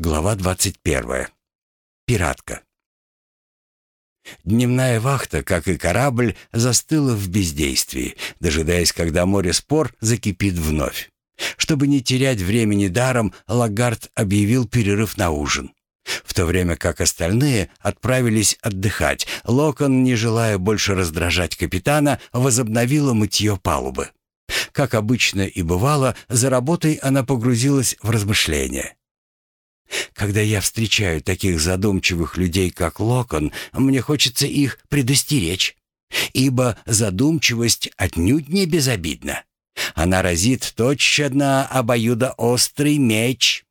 Глава 21. Пиратка. Дневная вахта, как и корабль, застыла в бездействии, дожидаясь, когда море спор закипит вновь. Чтобы не терять времени даром, Лагард объявил перерыв на ужин. В то время как остальные отправились отдыхать, Локон, не желая больше раздражать капитана, возобновила мытье палубы. Как обычно и бывало, за работой она погрузилась в размышления. Когда я встречаю таких задумчивых людей, как Локон, мне хочется их предостеречь. Ибо задумчивость отнюдь не безобидна. Она разит точно обоюдоострый меч.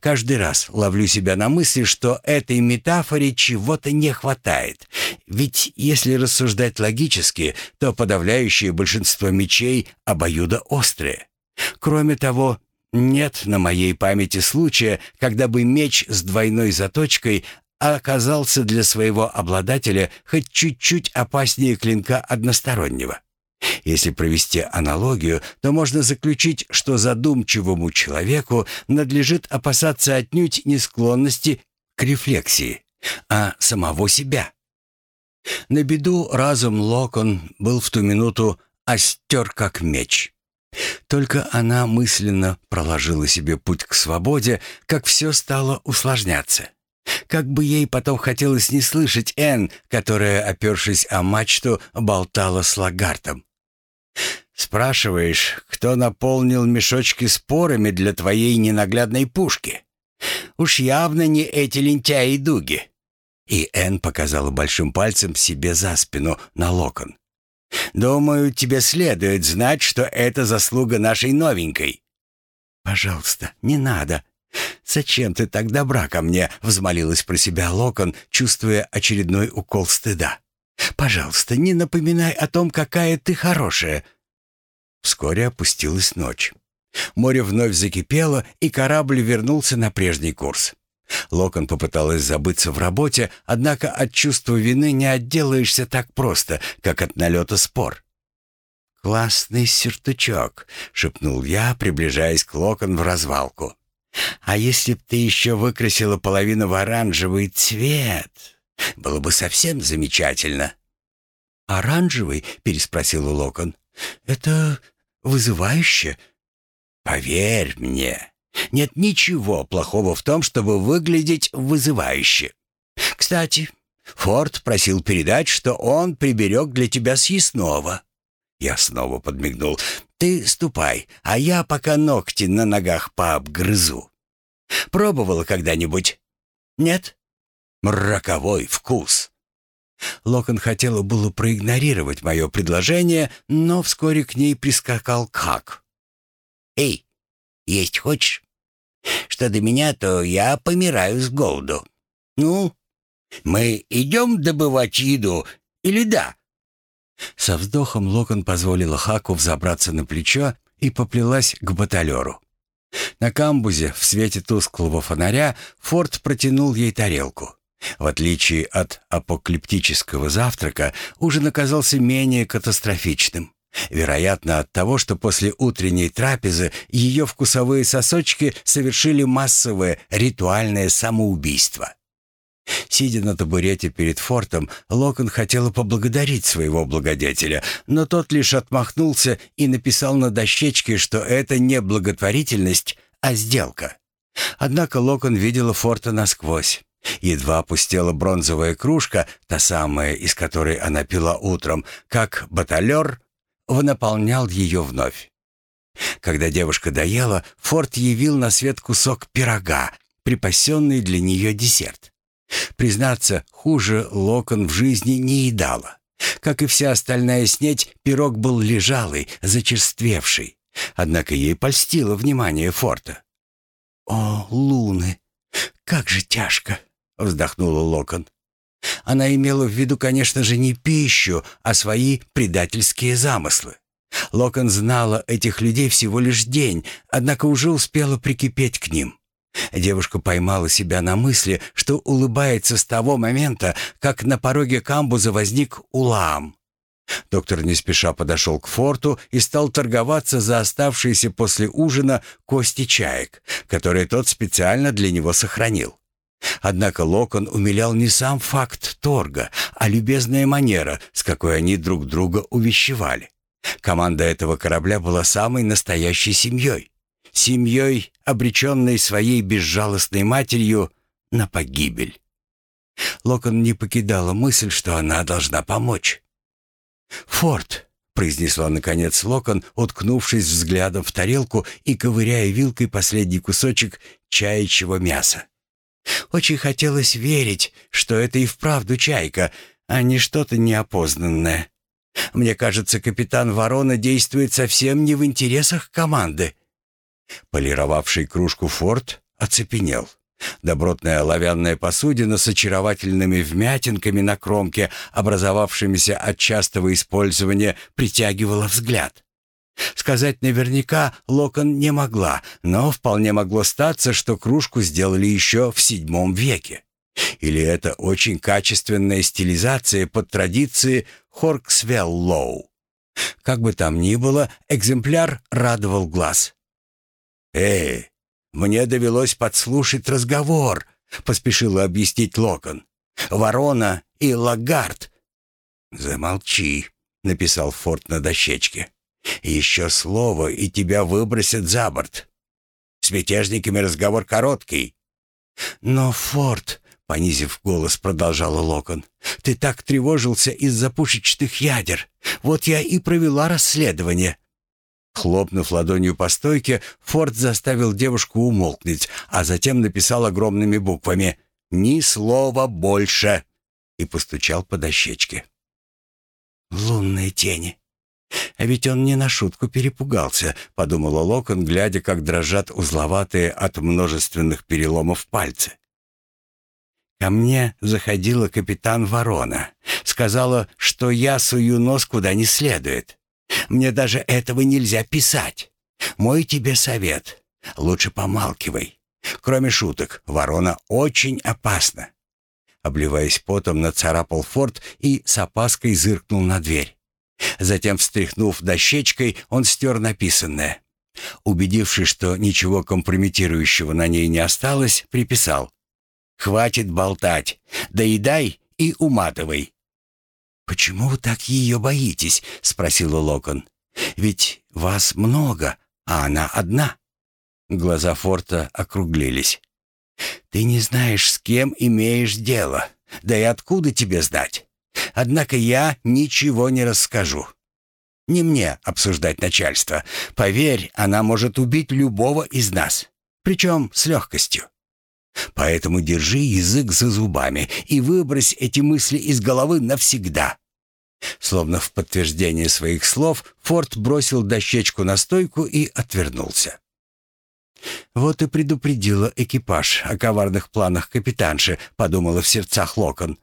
Каждый раз ловлю себя на мысли, что этой метафоре чего-то не хватает. Ведь если рассуждать логически, то подавляющее большинство мечей обоюдоострые. Кроме того, нет на моей памяти случая, когда бы меч с двойной заточкой оказался для своего обладателя хоть чуть-чуть опаснее клинка одностороннего. Если провести аналогию, то можно заключить, что задумчивому человеку надлежит опасаться отнюдь не склонности к рефлексии, а самого себя. На беду разум Локон был в ту минуту остер как меч. Только она мысленно проложила себе путь к свободе, как все стало усложняться. Как бы ей потом хотелось не слышать Энн, которая, опершись о мачту, болтала с Лагартом. «Спрашиваешь, кто наполнил мешочки спорами для твоей ненаглядной пушки? Уж явно не эти лентяи-дуги». И Энн показала большим пальцем себе за спину на локон. Думаю, тебе следует знать, что это заслуга нашей новенькой». «Пожалуйста, не надо. Зачем ты так добра ко мне?» — взмолилась про себя Локон, чувствуя очередной укол стыда. «Пожалуйста, не напоминай о том, какая ты хорошая». Вскоре опустилась ночь. Море вновь закипело, и корабль вернулся на прежний курс. Локон попыталась забыться в работе, однако от чувства вины не отделаешься так просто, как от налета спор. «Классный сюртучок», — шепнул я, приближаясь к Локон в развалку. «А если б ты еще выкрасила половину в оранжевый цвет, было бы совсем замечательно». «Оранжевый?» — переспросил Локон. «Это вызывающе». «Поверь мне, нет ничего плохого в том, чтобы выглядеть вызывающе. Кстати, Форд просил передать, что он приберег для тебя съестного. Я снова подмигнул. Ты ступай, а я пока ногти на ногах пообгрызу. Пробовала когда-нибудь? Нет? Роковой вкус. Локон хотела было проигнорировать мое предложение, но вскоре к ней прискакал Как. «Эй, есть хочешь? Что до меня, то я помираю с голоду. Ну, мы идем добывать еду или да?» Со вздохом Локон позволила Хаку взобраться на плечо и поплелась к баталеру. На камбузе в свете тусклого фонаря Форд протянул ей тарелку. В отличие от апокалиптического завтрака, ужин оказался менее катастрофичным. Вероятно, от того, что после утренней трапезы ее вкусовые сосочки совершили массовое ритуальное самоубийство. Сидя на табурете перед фортом, Локон хотела поблагодарить своего благодетеля, но тот лишь отмахнулся и написал на дощечке, что это не благотворительность, а сделка. Однако Локон видела форта насквозь. Едва опустела бронзовая кружка, та самая, из которой она пила утром, как баталер наполнял ее вновь. Когда девушка доела, Форд явил на свет кусок пирога, припасенный для нее десерт. Признаться, хуже Локон в жизни не едала. Как и вся остальная снеть, пирог был лежалый, зачерствевший. Однако ей польстило внимание Форта. «О, луны! Как же тяжко!» — вздохнула Локон. Она имела в виду, конечно же, не пищу, а свои предательские замыслы. Локон знала этих людей всего лишь день, однако уже успела прикипеть к ним. Девушка поймала себя на мысли, что улыбается с того момента, как на пороге камбуза возник Улаам. Доктор не спеша подошел к форту и стал торговаться за оставшиеся после ужина кости чаек, которые тот специально для него сохранил. Однако Локон умилял не сам факт торга, а любезная манера, с какой они друг друга увещевали. Команда этого корабля была самой настоящей семьей. Семьей, обреченной своей безжалостной матерью на погибель. Локон не покидала мысль, что она должна помочь. «Форд», — произнесла наконец Локон, уткнувшись взглядом в тарелку и ковыряя вилкой последний кусочек чаячьего мяса. Очень хотелось верить, что это и вправду чайка, а не что-то неопознанное. Мне кажется, капитан Ворона действует совсем не в интересах команды. Полировавший кружку Форд оцепенел. Добротная оловянная посудина с очаровательными вмятинками на кромке, образовавшимися от частого использования, притягивала взгляд. Сказать наверняка Локон не могла, но вполне могло статься, что кружку сделали еще в седьмом веке. Или это очень качественная стилизация под традиции Хорксвеллоу. Как бы там ни было, экземпляр радовал глаз. «Эй, мне довелось подслушать разговор», — поспешила объяснить Локон. «Ворона и Лагард». «Замолчи», — написал Форд на дощечке. «Еще слово, и тебя выбросят за борт. С мятежниками разговор короткий». «Но, Форд», — понизив голос, продолжала Локон, «ты так тревожился из-за пушечных ядер. Вот я и провела расследование». Хлопнув ладонью по стойке, Форд заставил девушку умолкнуть, а затем написал огромными буквами «Ни слова больше!» и постучал по дощечке. «Лунные тени!» «А ведь он не на шутку перепугался», — подумала Локон, глядя, как дрожат узловатые от множественных переломов пальцы. Ко мне заходила капитан Ворона. Сказала, что я сую нос куда не следует. Мне даже этого нельзя писать. Мой тебе совет. Лучше помалкивай. Кроме шуток, ворона очень опасна. Обливаясь потом, нацарапал форт и с опаской зыркнул на дверь. Затем, встряхнув дощечкой, он стер написанное. Убедившись, что ничего компрометирующего на ней не осталось, приписал. «Хватит болтать. Доедай и уматывай. «Почему вы так ее боитесь?» — спросила Локон. «Ведь вас много, а она одна». Глаза Форта округлились. «Ты не знаешь, с кем имеешь дело. Да и откуда тебе знать? Однако я ничего не расскажу. Не мне обсуждать начальство. Поверь, она может убить любого из нас. Причем с легкостью. Поэтому держи язык за зубами и выбрось эти мысли из головы навсегда. Словно в подтверждение своих слов, Форд бросил дощечку на стойку и отвернулся. «Вот и предупредила экипаж о коварных планах капитанши», — подумала в сердцах Локон.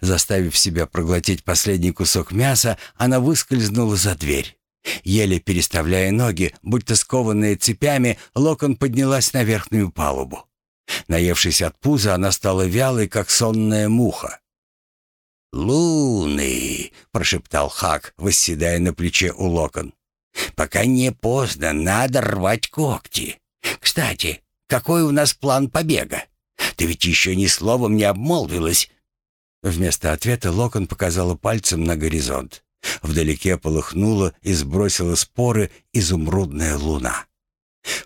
Заставив себя проглотить последний кусок мяса, она выскользнула за дверь. Еле переставляя ноги, будто скованные цепями, Локон поднялась на верхнюю палубу. Наевшись от пуза, она стала вялой, как сонная муха. «Луны!» — прошептал Хак, восседая на плече у Локон. «Пока не поздно, надо рвать когти. Кстати, какой у нас план побега? Ты ведь еще ни словом не обмолвилась». Вместо ответа Локон показала пальцем на горизонт. Вдалеке полыхнула и сбросила споры изумрудная луна.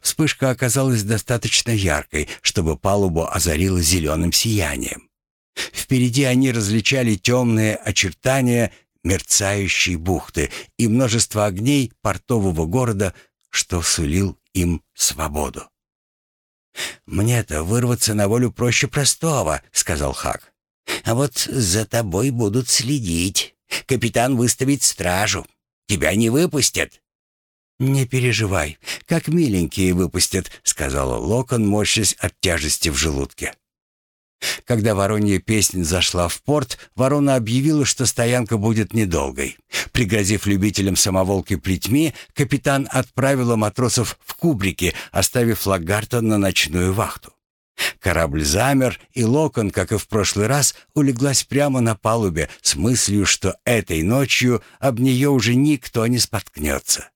Вспышка оказалась достаточно яркой, чтобы палубу озарило зеленым сиянием. Впереди они различали темные очертания мерцающей бухты и множество огней портового города, что сулил им свободу. «Мне-то вырваться на волю проще простого», — сказал Хак. «А вот за тобой будут следить. Капитан выставит стражу. Тебя не выпустят». «Не переживай, как миленькие выпустят», — сказала Локон, морщась от тяжести в желудке. Когда воронья песня зашла в порт, ворона объявила, что стоянка будет недолгой. Пригрозив любителям самоволки плетьми, капитан отправила матросов в кубрики, оставив Лагарта на ночную вахту. Корабль замер, и Локон, как и в прошлый раз, улеглась прямо на палубе с мыслью, что этой ночью об нее уже никто не споткнется.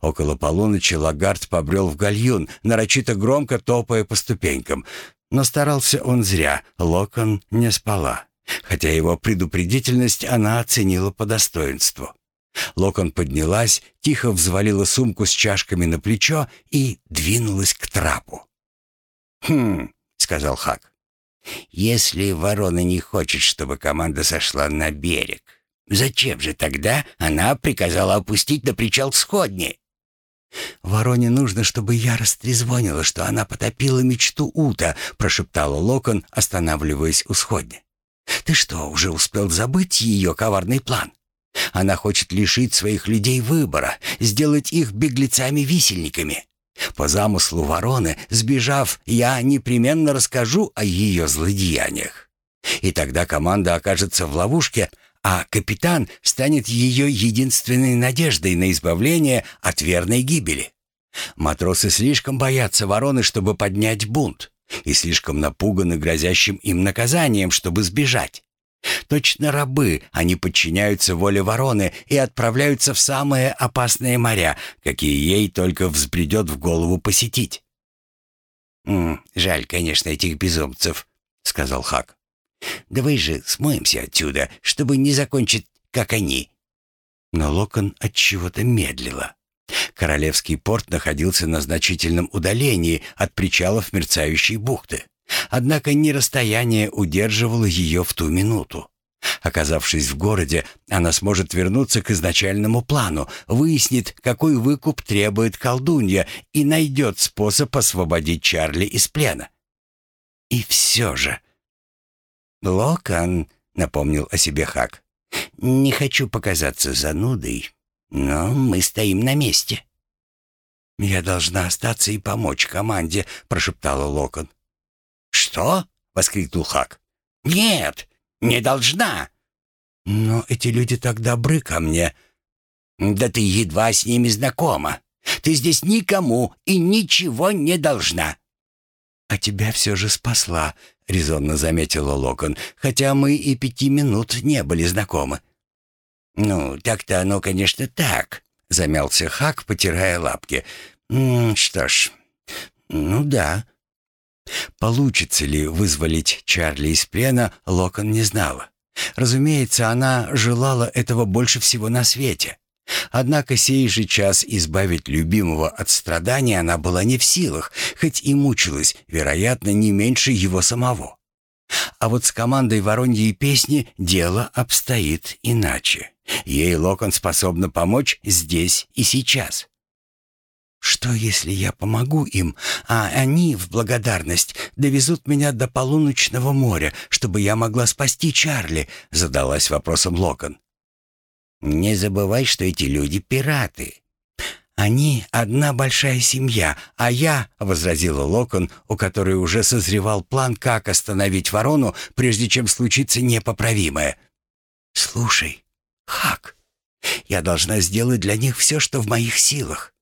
Около полуночи Лагард побрел в гальюн, нарочито громко топая по ступенькам. Но старался он зря, Локон не спала. Хотя его предупредительность она оценила по достоинству. Локон поднялась, тихо взвалила сумку с чашками на плечо и двинулась к трапу. «Хм», — сказал Хак. «Если ворона не хочет, чтобы команда сошла на берег, зачем же тогда она приказала опустить на причал сходни?» «Вороне нужно, чтобы я растрезвонила, что она потопила мечту Ута», — прошептала Локон, останавливаясь у сходни. «Ты что, уже успел забыть ее коварный план? Она хочет лишить своих людей выбора, сделать их беглецами-висельниками. По замыслу вороны, сбежав, я непременно расскажу о ее злодеяниях. И тогда команда окажется в ловушке, а капитан станет ее единственной надеждой на избавление от верной гибели. Матросы слишком боятся вороны, чтобы поднять бунт, и слишком напуганы грозящим им наказанием, чтобы сбежать. Точно рабы, они подчиняются воле вороны и отправляются в самые опасные моря, какие ей только взбредет в голову посетить. «М «Жаль, конечно, этих безумцев», — сказал Хак. «Давай же смоемся отсюда, чтобы не закончить, как они». Но Локон от чего-то медлила. Королевский порт находился на значительном удалении от причалов мерцающей бухты. Однако не расстояние удерживало ее в ту минуту. Оказавшись в городе, она сможет вернуться к изначальному плану, выяснит, какой выкуп требует колдунья и найдет способ освободить Чарли из плена. И все же... «Локон», — напомнил о себе Хак, — «не хочу показаться занудой, но мы стоим на месте». «Я должна остаться и помочь команде», — прошептала Локон. «Что?» — воскликнул Хак. «Нет, не должна». «Но эти люди так добры ко мне». «Да ты едва с ними знакома. Ты здесь никому и ничего не должна». «А тебя все же спасла», — резонно заметила Локон, «хотя мы и пяти минут не были знакомы». «Ну, так-то оно, конечно, так», — замялся Хак, потирая лапки. «М «Что ж, ну да, Получится ли вызволить Чарли из плена, Локон не знала. Разумеется, она желала этого больше всего на свете. Однако сей же час избавить любимого от страданий она была не в силах, хоть и мучилась, вероятно, не меньше его самого. А вот с командой «Вороньей песни» дело обстоит иначе. Ей Локон способна помочь здесь и сейчас. Что, если я помогу им, а они в благодарность довезут меня до полуночного моря, чтобы я могла спасти Чарли?» — задалась вопросом Локон. «Не забывай, что эти люди пираты». «Они одна большая семья, а я», — возразила Локон, у которой уже созревал план, как остановить ворону, прежде чем случится непоправимое. «Слушай, Хак, я должна сделать для них все, что в моих силах.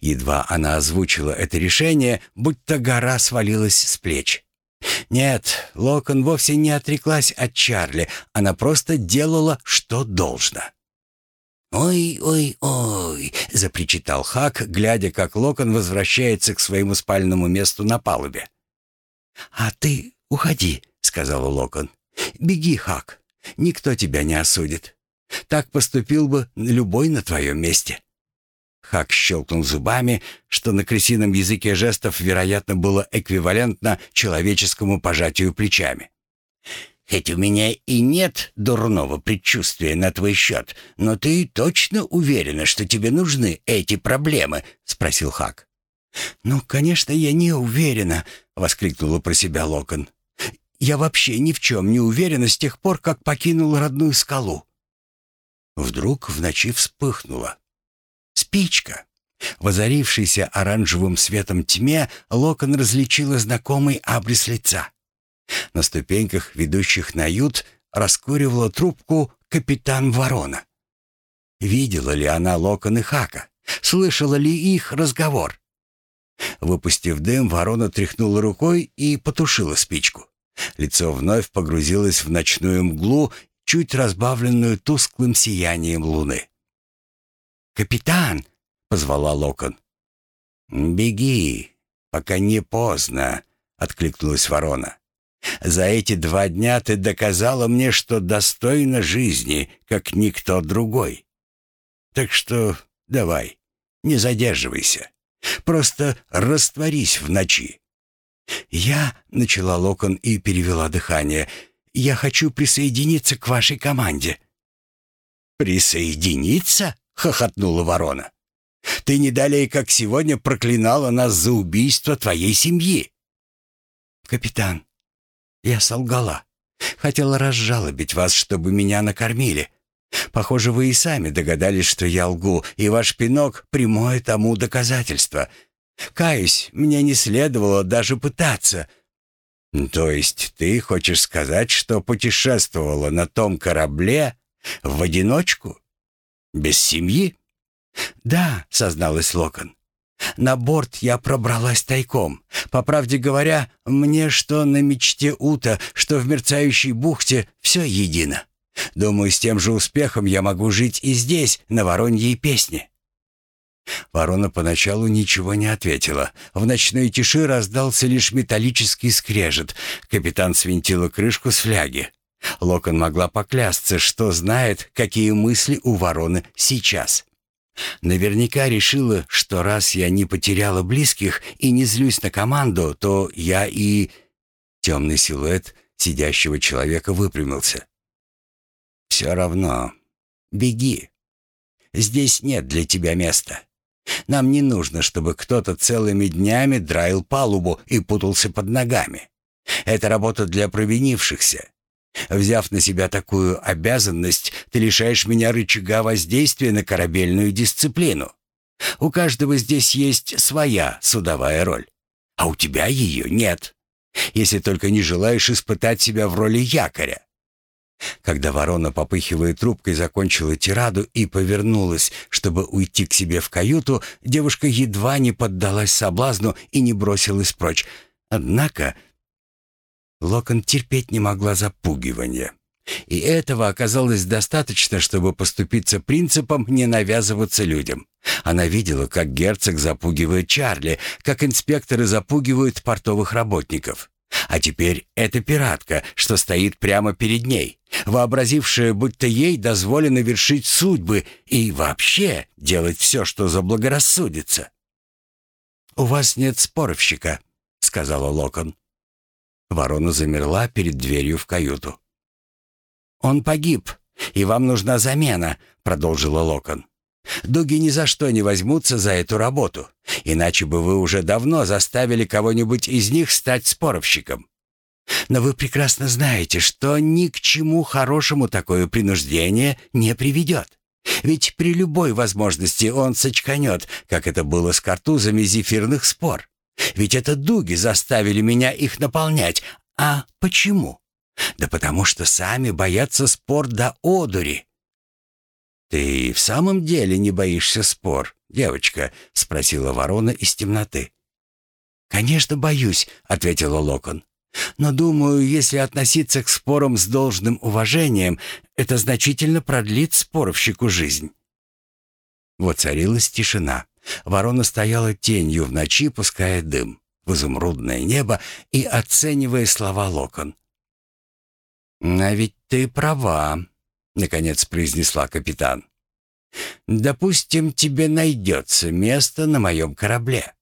Едва она озвучила это решение, будто гора свалилась с плеч. Нет, Локон вовсе не отреклась от Чарли, она просто делала, что должно. «Ой-ой-ой!» — запричитал Хак, глядя, как Локон возвращается к своему спальному месту на палубе. «А ты уходи», — сказала Локон. «Беги, Хак, никто тебя не осудит. Так поступил бы любой на твоем месте». Хак щелкнул зубами, что на крысином языке жестов, вероятно, было эквивалентно человеческому пожатию плечами. «Хоть у меня и нет дурного предчувствия на твой счет, но ты точно уверена, что тебе нужны эти проблемы?» — спросил Хак. «Ну, конечно, я не уверена», — воскликнула про себя Локон. «Я вообще ни в чем не уверена с тех пор, как покинул родную скалу». Вдруг в ночи вспыхнуло. Спичка. В озарившейся оранжевым светом тьме Локон различила знакомый абрис лица. На ступеньках, ведущих на ют, раскуривала трубку капитан Ворона. Видела ли она Локон и Хака? Слышала ли их разговор? Выпустив дым, ворона тряхнула рукой и потушила спичку. Лицо вновь погрузилось в ночную мглу, чуть разбавленную тусклым сиянием луны. «Капитан!» — позвала Локон. «Беги, пока не поздно», — откликнулась ворона. «За эти два дня ты доказала мне, что достойна жизни, как никто другой. Так что давай, не задерживайся. Просто растворись в ночи». «Я», — начала Локон и перевела дыхание, — «я хочу присоединиться к вашей команде». «Присоединиться?» — хохотнула ворона. «Ты не далее, как сегодня, проклинала нас за убийство твоей семьи». «Капитан, я солгала. Хотела разжалобить вас, чтобы меня накормили. Похоже, вы и сами догадались, что я лгу, и ваш пинок — прямое тому доказательство. Каюсь, мне не следовало даже пытаться». «То есть ты хочешь сказать, что путешествовала на том корабле в одиночку? Без семьи?» «Да», — созналась Локон. «На борт я пробралась тайком. По правде говоря, мне что на мечте Ута, что в мерцающей бухте все едино. Думаю, с тем же успехом я могу жить и здесь, на Вороньей песне». Ворона поначалу ничего не ответила. В ночной тиши раздался лишь металлический скрежет. Капитан свинтила крышку с фляги. Локон могла поклясться, что знает, какие мысли у вороны сейчас. Наверняка решила, что раз я не потеряла близких и не злюсь на команду, то я и... Темный силуэт сидящего человека выпрямился. «Все равно. Беги. Здесь нет для тебя места. Нам не нужно, чтобы кто-то целыми днями драил палубу и путался под ногами. Это работа для провинившихся. Взяв на себя такую обязанность, ты лишаешь меня рычага воздействия на корабельную дисциплину. У каждого здесь есть своя судовая роль, а у тебя ее нет, если только не желаешь испытать себя в роли якоря. Когда ворона, попыхивая трубкой, закончила тираду и повернулась, чтобы уйти к себе в каюту, девушка едва не поддалась соблазну и не бросилась прочь. Однако Локон терпеть не могла запугивания. И этого оказалось достаточно, чтобы поступиться принципом не навязываться людям. Она видела, как герцог запугивает Чарли, как инспекторы запугивают портовых работников. А теперь эта пиратка, что стоит прямо перед ней, вообразившая, будто ей дозволено вершить судьбы и вообще делать все, что заблагорассудится. «У вас нет споровщика», — сказала Локон. Ворона замерла перед дверью в каюту. «Он погиб, и вам нужна замена», — продолжила Локон. «Дуги ни за что не возьмутся за эту работу, иначе бы вы уже давно заставили кого-нибудь из них стать споровщиком. Но вы прекрасно знаете, что ни к чему хорошему такое принуждение не приведет. Ведь при любой возможности он сочканет, как это было с картузами зефирных спор. Ведь это дуги заставили меня их наполнять. А почему? Да потому что сами боятся спор до одури. «Ты в самом деле не боишься спор, девочка?» — спросила ворона из темноты. «Конечно, боюсь», — ответила Локон. «Но думаю, если относиться к спорам с должным уважением, это значительно продлит споровщику жизнь». Воцарилась тишина. Ворона стояла тенью в ночи, пуская дым в изумрудное небо и оценивая слова Локон. «А ведь ты права», — наконец произнесла капитан. «Допустим, тебе найдется место на моем корабле.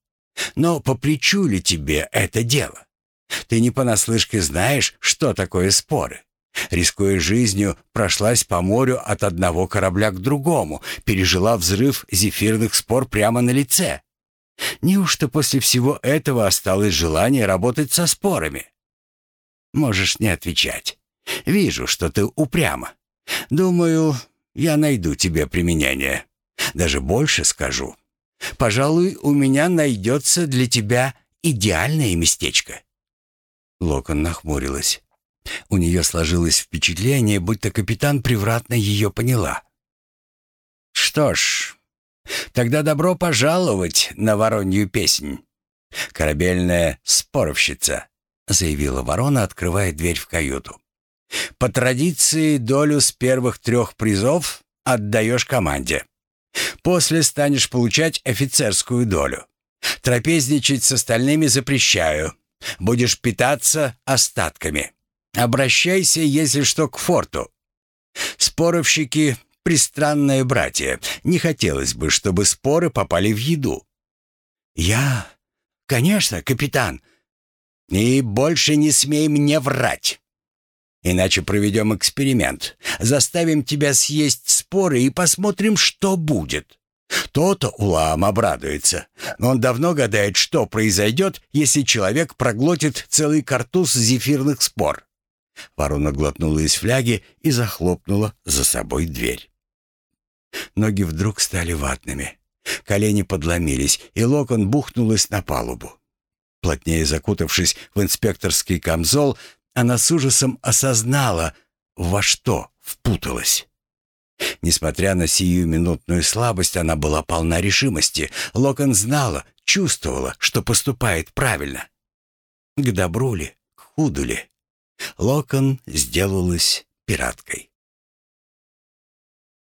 Но по плечу ли тебе это дело? Ты не понаслышке знаешь, что такое споры. Рискуя жизнью, прошлась по морю от одного корабля к другому, пережила взрыв зефирных спор прямо на лице. Неужто после всего этого осталось желание работать со спорами? Можешь не отвечать. Вижу, что ты упряма. Думаю, я найду тебе применение. Даже больше скажу. Пожалуй, у меня найдется для тебя идеальное местечко. Локон нахмурилась. У нее сложилось впечатление, будто капитан превратно ее поняла. «Что ж, тогда добро пожаловать на воронью песнь». «Корабельная споровщица», — заявила ворона, открывая дверь в каюту. «По традиции долю с первых трех призов отдаешь команде. После станешь получать офицерскую долю. Трапезничать с остальными запрещаю. Будешь питаться остатками. Обращайся, если что, к форту. Споровщики — пристранные братья. Не хотелось бы, чтобы споры попали в еду. Я... Конечно, капитан. И больше не смей мне врать. Иначе проведем эксперимент. Заставим тебя съесть споры и посмотрим, что будет. То-то Улаам обрадуется. Но он давно гадает, что произойдет, если человек проглотит целый картуз зефирных спор. Ворона глотнула из фляги и захлопнула за собой дверь. Ноги вдруг стали ватными. Колени подломились, и Локон бухнулась на палубу. Плотнее закутавшись в инспекторский камзол, она с ужасом осознала, во что впуталась. Несмотря на сию минутную слабость, она была полна решимости. Локон знала, чувствовала, что поступает правильно. К добру ли, к худу ли? Локон сделалась пираткой.